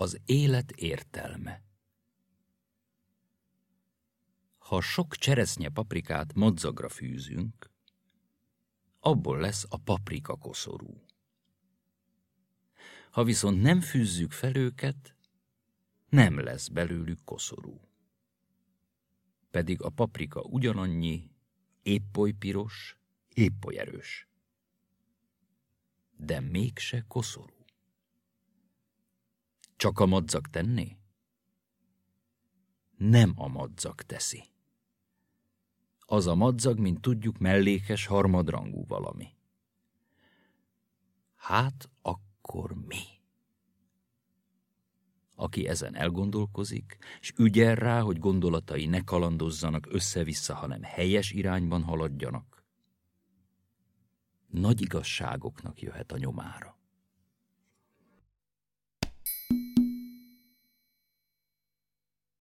Az élet értelme Ha sok cseresznye paprikát madzagra fűzünk, abból lesz a paprika koszorú. Ha viszont nem fűzzük fel őket, nem lesz belőlük koszorú. Pedig a paprika ugyanannyi, épp oly piros, épp oly erős. De mégse koszorú. Csak a madzag tenné? Nem a madzag teszi. Az a madzag, mint tudjuk, mellékes harmadrangú valami. Hát akkor mi? Aki ezen elgondolkozik, és ügyel rá, hogy gondolatai ne kalandozzanak össze-vissza, hanem helyes irányban haladjanak, nagy igazságoknak jöhet a nyomára.